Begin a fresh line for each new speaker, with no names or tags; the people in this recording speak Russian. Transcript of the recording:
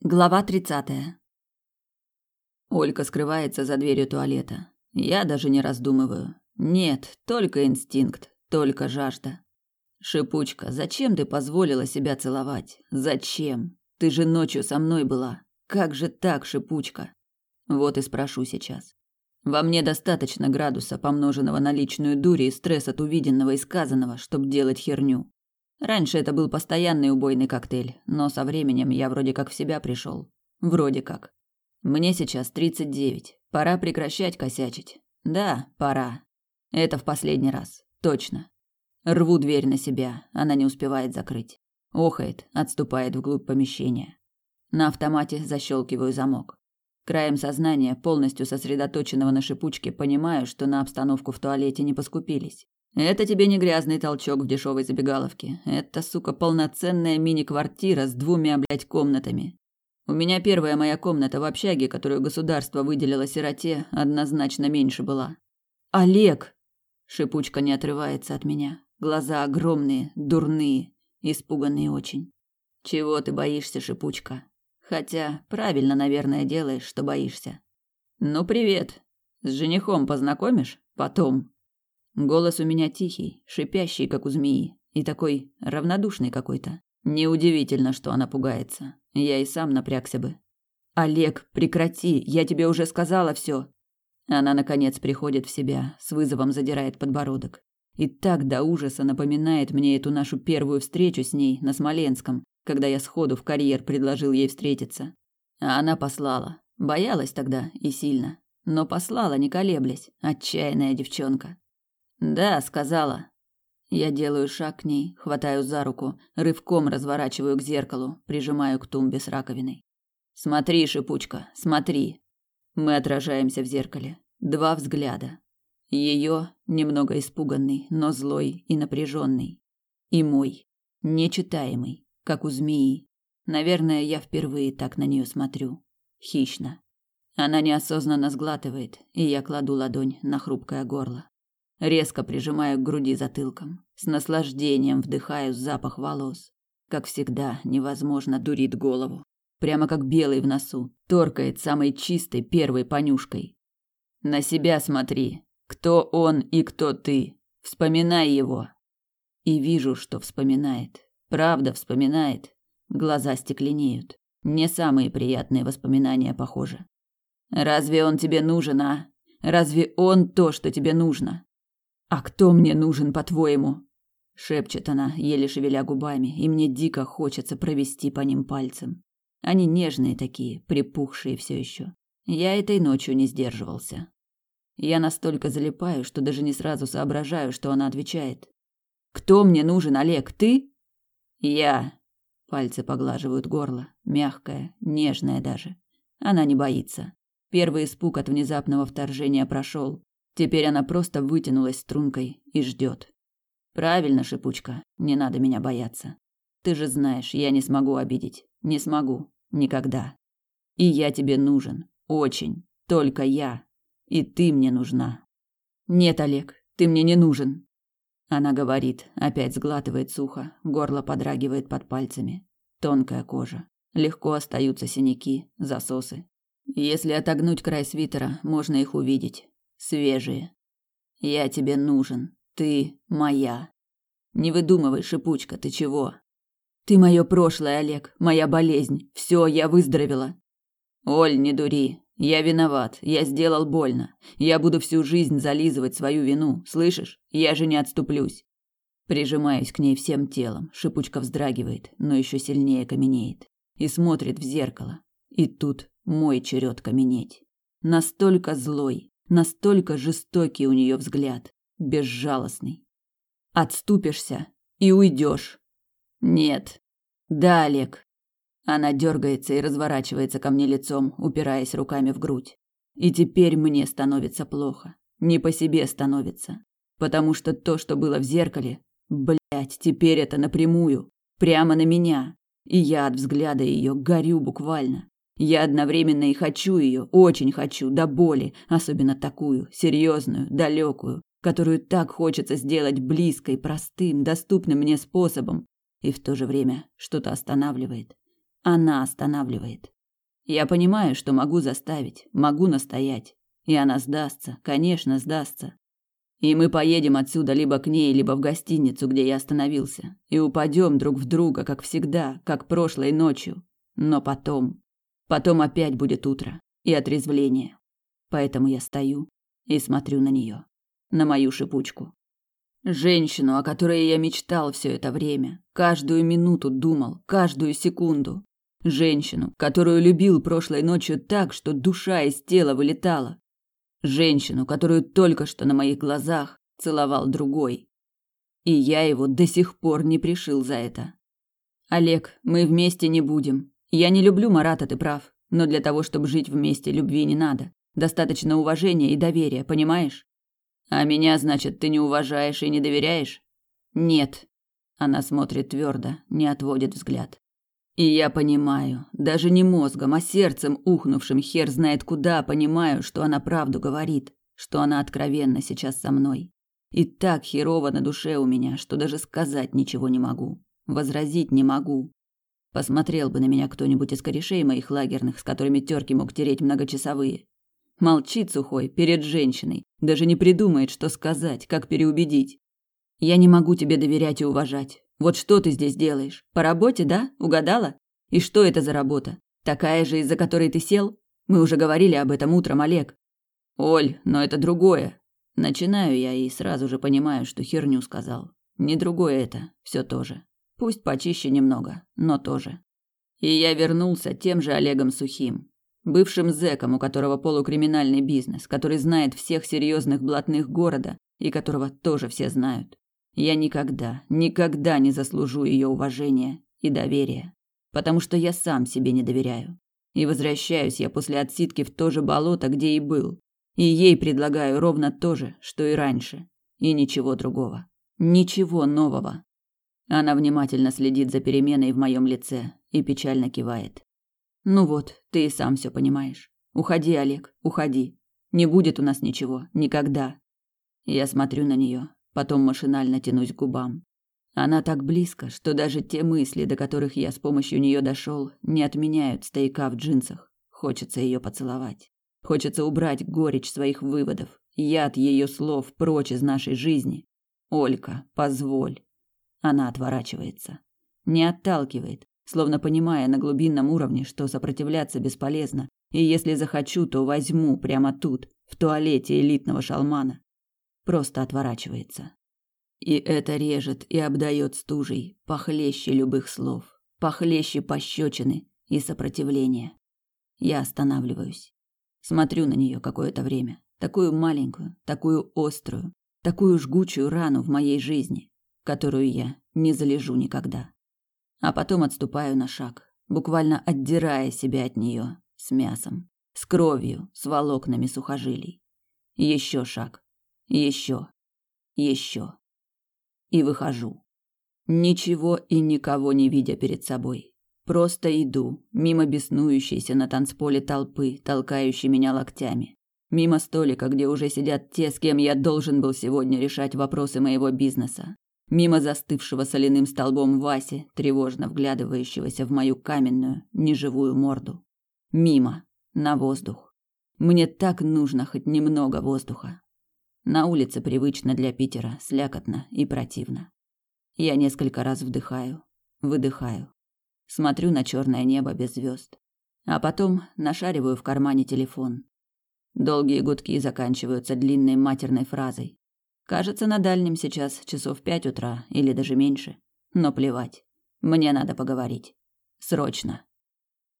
Глава тридцатая. Олька скрывается за дверью туалета. Я даже не раздумываю. Нет, только инстинкт, только жажда. Шипучка, зачем ты позволила себя целовать? Зачем? Ты же ночью со мной была. Как же так, шипучка? Вот и спрошу сейчас. Во мне достаточно градуса, помноженного на личную дурь и стресс от увиденного и сказанного, чтобы делать херню. Раньше это был постоянный убойный коктейль, но со временем я вроде как в себя пришел. Вроде как. Мне сейчас 39. Пора прекращать косячить. Да, пора. Это в последний раз. Точно. Рву дверь на себя, она не успевает закрыть. Охает, отступает вглубь помещения. На автомате защелкиваю замок. Краем сознания, полностью сосредоточенного на шипучке, понимаю, что на обстановку в туалете не поскупились. Это тебе не грязный толчок в дешевой забегаловке. Это, сука, полноценная мини-квартира с двумя, блядь, комнатами. У меня первая моя комната в общаге, которую государство выделило сироте, однозначно меньше была. Олег! Шипучка не отрывается от меня. Глаза огромные, дурные, испуганные очень. Чего ты боишься, Шипучка? Хотя, правильно, наверное, делаешь, что боишься. Ну, привет. С женихом познакомишь? Потом. Голос у меня тихий, шипящий, как у змеи, и такой равнодушный какой-то. Неудивительно, что она пугается. Я и сам напрягся бы. Олег, прекрати, я тебе уже сказала все. Она наконец приходит в себя, с вызовом задирает подбородок. И так до ужаса напоминает мне эту нашу первую встречу с ней на Смоленском, когда я сходу в карьер предложил ей встретиться. А она послала. Боялась тогда и сильно, но послала, не колеблясь, отчаянная девчонка. Да, сказала. Я делаю шаг к ней, хватаю за руку, рывком разворачиваю к зеркалу, прижимаю к тумбе с раковиной. Смотри, шипучка, смотри. Мы отражаемся в зеркале. Два взгляда. Ее немного испуганный, но злой и напряженный. И мой, нечитаемый, как у змеи. Наверное, я впервые так на нее смотрю. Хищно. Она неосознанно сглатывает, и я кладу ладонь на хрупкое горло резко прижимаю к груди затылком, с наслаждением вдыхаю запах волос. Как всегда, невозможно дурит голову, прямо как белый в носу, торкает самой чистой первой понюшкой. На себя смотри, кто он и кто ты. Вспоминай его. И вижу, что вспоминает. Правда вспоминает. Глаза стекленеют. Не самые приятные воспоминания, похоже. Разве он тебе нужен, а? Разве он то, что тебе нужно? «А кто мне нужен, по-твоему?» Шепчет она, еле шевеля губами, и мне дико хочется провести по ним пальцем. Они нежные такие, припухшие все еще. Я этой ночью не сдерживался. Я настолько залипаю, что даже не сразу соображаю, что она отвечает. «Кто мне нужен, Олег, ты?» «Я». Пальцы поглаживают горло, мягкое, нежное даже. Она не боится. Первый испуг от внезапного вторжения прошел, Теперь она просто вытянулась стрункой и ждет. Правильно, шипучка, не надо меня бояться. Ты же знаешь, я не смогу обидеть. Не смогу. Никогда. И я тебе нужен. Очень. Только я. И ты мне нужна. Нет, Олег, ты мне не нужен. Она говорит, опять сглатывает сухо, горло подрагивает под пальцами. Тонкая кожа. Легко остаются синяки, засосы. Если отогнуть край свитера, можно их увидеть свежие. Я тебе нужен. Ты моя. Не выдумывай, шипучка, ты чего? Ты мое прошлое, Олег, моя болезнь. Все, я выздоровела. Оль, не дури. Я виноват. Я сделал больно. Я буду всю жизнь зализывать свою вину. Слышишь? Я же не отступлюсь. Прижимаюсь к ней всем телом. Шипучка вздрагивает, но еще сильнее каменеет и смотрит в зеркало. И тут мой черед каменеть. Настолько злой, Настолько жестокий у нее взгляд, безжалостный. Отступишься и уйдешь. Нет. Да, Олег. Она дергается и разворачивается ко мне лицом, упираясь руками в грудь. И теперь мне становится плохо. Не по себе становится. Потому что то, что было в зеркале, блядь, теперь это напрямую. Прямо на меня. И я от взгляда ее горю буквально. Я одновременно и хочу ее, очень хочу, до боли, особенно такую, серьезную, далекую, которую так хочется сделать близкой, простым, доступным мне способом, и в то же время что-то останавливает. Она останавливает. Я понимаю, что могу заставить, могу настоять. И она сдастся, конечно, сдастся. И мы поедем отсюда либо к ней, либо в гостиницу, где я остановился, и упадем друг в друга, как всегда, как прошлой ночью. Но потом, потом опять будет утро и отрезвление. Поэтому я стою и смотрю на нее, на мою шипучку. Женщину, о которой я мечтал все это время, каждую минуту думал, каждую секунду. Женщину, которую любил прошлой ночью так, что душа из тела вылетала. Женщину, которую только что на моих глазах целовал другой. И я его до сих пор не пришил за это. Олег, мы вместе не будем. Я не люблю Марата, ты прав. Но для того, чтобы жить вместе, любви не надо. Достаточно уважения и доверия, понимаешь? А меня, значит, ты не уважаешь и не доверяешь? Нет. Она смотрит твердо, не отводит взгляд. И я понимаю, даже не мозгом, а сердцем ухнувшим хер знает куда, понимаю, что она правду говорит, что она откровенна сейчас со мной. И так херово на душе у меня, что даже сказать ничего не могу, возразить не могу. Посмотрел бы на меня кто-нибудь из корешей моих лагерных, с которыми терки мог тереть многочасовые. Молчит сухой перед женщиной, даже не придумает, что сказать, как переубедить. Я не могу тебе доверять и уважать. Вот что ты здесь делаешь? По работе, да? Угадала? И что это за работа? Такая же, из-за которой ты сел? Мы уже говорили об этом утром, Олег. Оль, но это другое. Начинаю я и сразу же понимаю, что херню сказал. Не другое это, все то же. Пусть почище немного, но тоже. И я вернулся тем же Олегом Сухим, бывшим зэком, у которого полукриминальный бизнес, который знает всех серьезных блатных города и которого тоже все знают. Я никогда, никогда не заслужу ее уважения и доверия, потому что я сам себе не доверяю. И возвращаюсь я после отсидки в то же болото, где и был. И ей предлагаю ровно то же, что и раньше. И ничего другого. Ничего нового. Она внимательно следит за переменой в моем лице и печально кивает. Ну вот, ты и сам все понимаешь. Уходи, Олег, уходи. Не будет у нас ничего, никогда. Я смотрю на нее, Потом машинально тянусь к губам. Она так близко, что даже те мысли, до которых я с помощью нее дошел, не отменяют стояка в джинсах. Хочется ее поцеловать. Хочется убрать горечь своих выводов, яд ее слов прочь из нашей жизни. Олька, позволь. Она отворачивается. Не отталкивает, словно понимая на глубинном уровне, что сопротивляться бесполезно, и если захочу, то возьму прямо тут, в туалете элитного шалмана просто отворачивается. И это режет и обдает стужей, похлеще любых слов, похлеще пощечины и сопротивления. Я останавливаюсь. Смотрю на нее какое-то время, такую маленькую, такую острую, такую жгучую рану в моей жизни, которую я не залежу никогда. А потом отступаю на шаг, буквально отдирая себя от нее с мясом, с кровью, с волокнами сухожилий. Еще шаг, еще. Еще. И выхожу. Ничего и никого не видя перед собой. Просто иду, мимо беснующейся на танцполе толпы, толкающей меня локтями. Мимо столика, где уже сидят те, с кем я должен был сегодня решать вопросы моего бизнеса. Мимо застывшего соляным столбом Васи, тревожно вглядывающегося в мою каменную, неживую морду. Мимо, на воздух. Мне так нужно хоть немного воздуха. На улице привычно для Питера, слякотно и противно. Я несколько раз вдыхаю, выдыхаю. Смотрю на черное небо без звезд. А потом нашариваю в кармане телефон. Долгие гудки заканчиваются длинной матерной фразой. Кажется, на дальнем сейчас часов пять утра или даже меньше. Но плевать. Мне надо поговорить. Срочно.